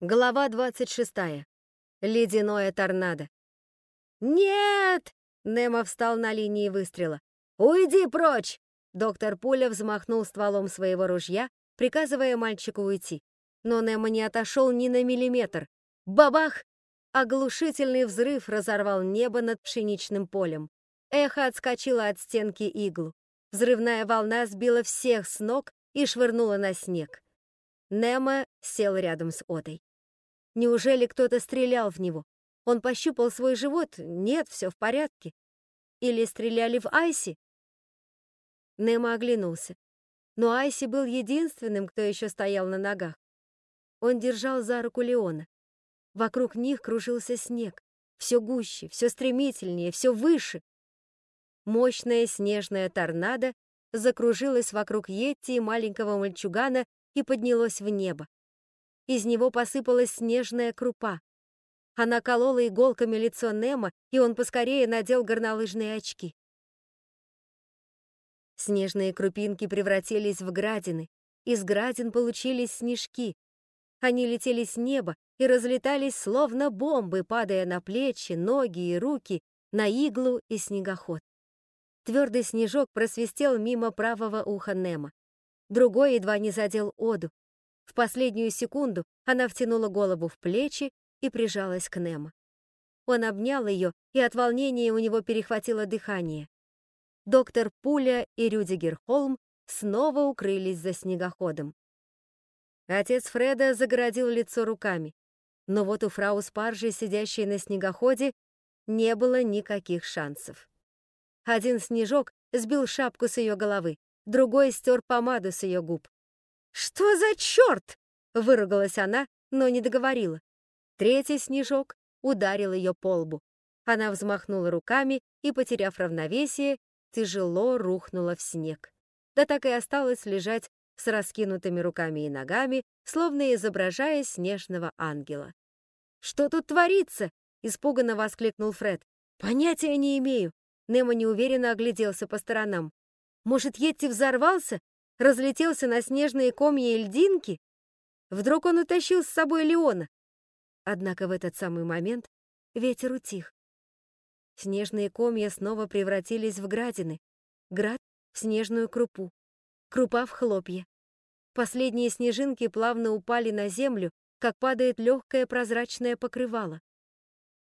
Глава 26. Ледяное торнадо. «Нет!» — Немо встал на линии выстрела. «Уйди прочь!» Доктор Пуля взмахнул стволом своего ружья, приказывая мальчику уйти. Но Немо не отошел ни на миллиметр. Бабах! Оглушительный взрыв разорвал небо над пшеничным полем. Эхо отскочило от стенки иглу. Взрывная волна сбила всех с ног и швырнула на снег. Немо сел рядом с Отой. Неужели кто-то стрелял в него? Он пощупал свой живот. Нет, все в порядке. Или стреляли в Айси? Немо оглянулся. Но Айси был единственным, кто еще стоял на ногах. Он держал за руку Леона. Вокруг них кружился снег. Все гуще, все стремительнее, все выше. Мощная снежная торнадо закружилась вокруг Йетти и маленького мальчугана и поднялось в небо. Из него посыпалась снежная крупа. Она колола иголками лицо Немо, и он поскорее надел горнолыжные очки. Снежные крупинки превратились в градины. Из градин получились снежки. Они летели с неба и разлетались словно бомбы, падая на плечи, ноги и руки, на иглу и снегоход. Твердый снежок просвистел мимо правого уха Немо. Другой едва не задел Оду, в последнюю секунду она втянула голову в плечи и прижалась к Немо. Он обнял ее, и от волнения у него перехватило дыхание. Доктор Пуля и Рюдигер Холм снова укрылись за снегоходом. Отец Фреда загородил лицо руками, но вот у фрау Спаржи, сидящей на снегоходе, не было никаких шансов. Один снежок сбил шапку с ее головы, другой стер помаду с ее губ. «Что за черт?» — выругалась она, но не договорила. Третий снежок ударил ее по лбу. Она взмахнула руками и, потеряв равновесие, тяжело рухнула в снег. Да так и осталась лежать с раскинутыми руками и ногами, словно изображая снежного ангела. «Что тут творится?» — испуганно воскликнул Фред. «Понятия не имею». Немо неуверенно огляделся по сторонам. «Может, Йетти взорвался разлетелся на снежные комья и льдинки? Вдруг он утащил с собой Леона? Однако в этот самый момент ветер утих. Снежные комья снова превратились в градины, град — в снежную крупу, крупа в хлопья. Последние снежинки плавно упали на землю, как падает легкое прозрачное покрывало.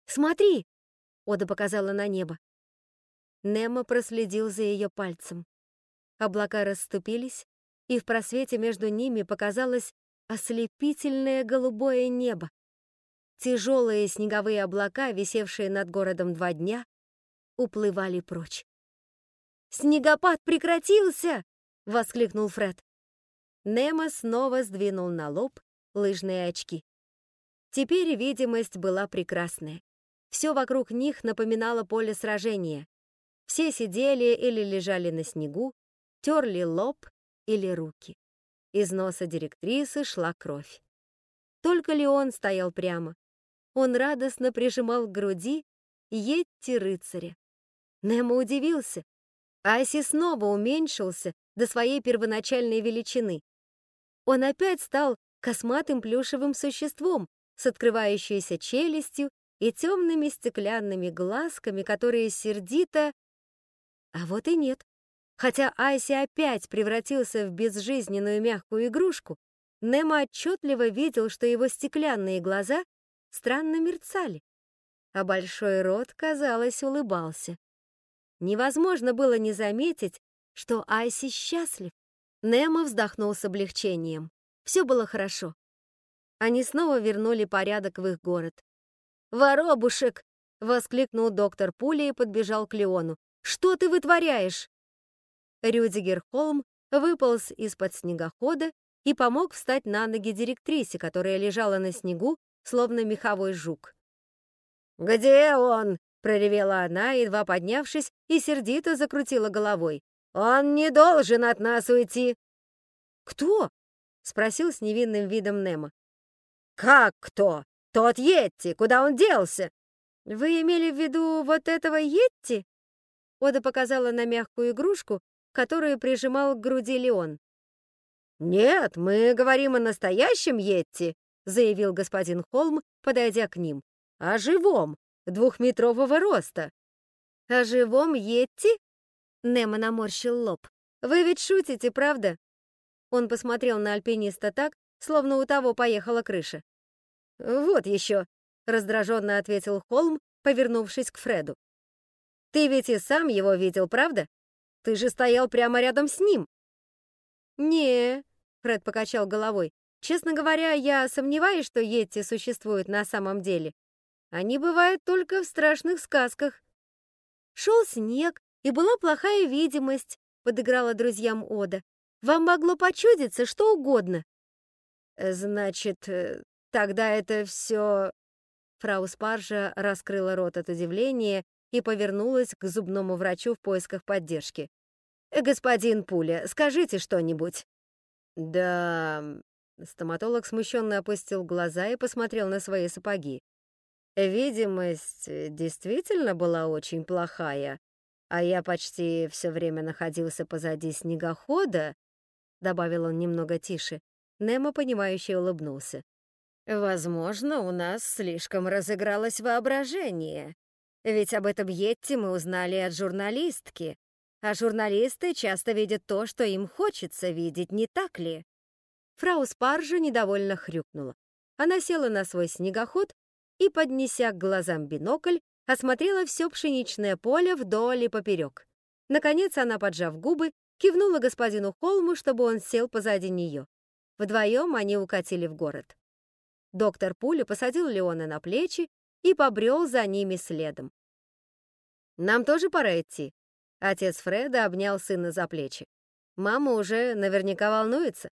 «Смотри!» — Ода показала на небо. Немо проследил за ее пальцем. Облака расступились, и в просвете между ними показалось ослепительное голубое небо. Тяжелые снеговые облака, висевшие над городом два дня, уплывали прочь. «Снегопад прекратился!» — воскликнул Фред. Немо снова сдвинул на лоб лыжные очки. Теперь видимость была прекрасная. Все вокруг них напоминало поле сражения. Все сидели или лежали на снегу, терли лоб или руки. Из носа директрисы шла кровь. Только Леон стоял прямо. Он радостно прижимал к груди Йетти рыцаря. Немо удивился. Аси снова уменьшился до своей первоначальной величины. Он опять стал косматым плюшевым существом с открывающейся челюстью и темными стеклянными глазками, которые сердито... А вот и нет. Хотя Айси опять превратился в безжизненную мягкую игрушку, Немо отчетливо видел, что его стеклянные глаза странно мерцали, а большой рот, казалось, улыбался. Невозможно было не заметить, что Айси счастлив. Немо вздохнул с облегчением. Все было хорошо. Они снова вернули порядок в их город. «Воробушек!» — воскликнул доктор Пуля и подбежал к Леону. «Что ты вытворяешь?» Рюдигер Холм выполз из-под снегохода и помог встать на ноги директрисе, которая лежала на снегу, словно меховой жук. «Где он?» — проревела она, едва поднявшись, и сердито закрутила головой. «Он не должен от нас уйти!» «Кто?» — спросил с невинным видом Немо. «Как кто? Тот Йетти! Куда он делся?» «Вы имели в виду вот этого Йетти?» Ода показала на мягкую игрушку, которую прижимал к груди Леон. «Нет, мы говорим о настоящем Йетти», заявил господин Холм, подойдя к ним. «О живом, двухметрового роста». «О живом Йетти?» Немо наморщил лоб. «Вы ведь шутите, правда?» Он посмотрел на альпиниста так, словно у того поехала крыша. «Вот еще», — раздраженно ответил Холм, повернувшись к Фреду. «Ты ведь и сам его видел, правда? Ты же стоял прямо рядом с ним». «Не», — Фред покачал головой, «честно говоря, я сомневаюсь, что Йетти существуют на самом деле. Они бывают только в страшных сказках». Шел снег, и была плохая видимость, подыграла друзьям Ода. Вам могло почудиться что угодно. Значит, э, тогда это все... Фрау Спаржа раскрыла рот от удивления и повернулась к зубному врачу в поисках поддержки. «Господин Пуля, скажите что-нибудь». «Да...» Стоматолог смущенно опустил глаза и посмотрел на свои сапоги. Видимость э, действительно была очень плохая, а я почти все время находился позади снегохода, добавил он немного тише. Немо, понимающе улыбнулся. Возможно, у нас слишком разыгралось воображение. Ведь об этом Йетти мы узнали от журналистки, а журналисты часто видят то, что им хочется видеть, не так ли? Фрау Спаржа недовольно хрюкнула. Она села на свой снегоход и, поднеся к глазам бинокль, осмотрела все пшеничное поле вдоль и поперек. Наконец она, поджав губы, кивнула господину Холму, чтобы он сел позади нее. Вдвоем они укатили в город. Доктор Пуля посадил Леона на плечи и побрел за ними следом. «Нам тоже пора идти». Отец Фреда обнял сына за плечи. «Мама уже наверняка волнуется».